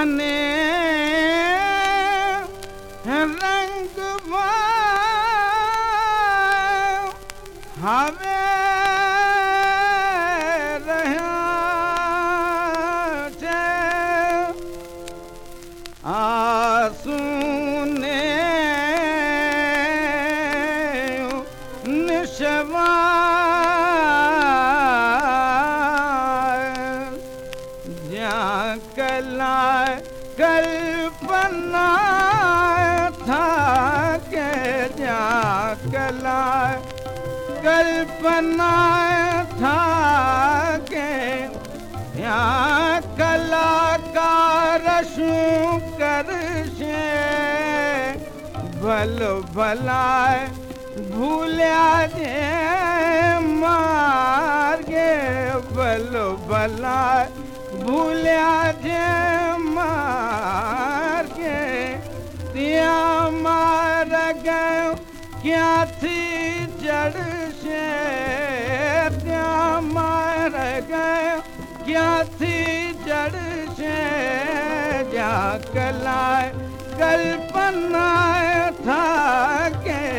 ਜਾਣੇ ਰੰਗ ਵਾ ਹਵੇ ਰਹਾ ਤੇ ਆਸੂ लाइ कल्पना था के या कलाकार शू कर भल भलाए भूलिया जे मारे भल भलाए भूलिया जे मारे ક્યાંથી ચડશે ત્યાં માર ગયો ક્યાંથી ચડશે જ્યાં કલાય કલ્પના થાકે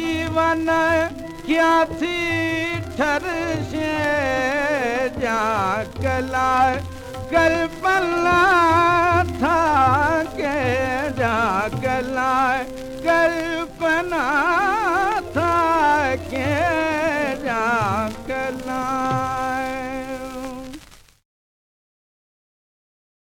जीवन क्या थी? ठर से जा कला कल्पना था के जा कला कल्पना था के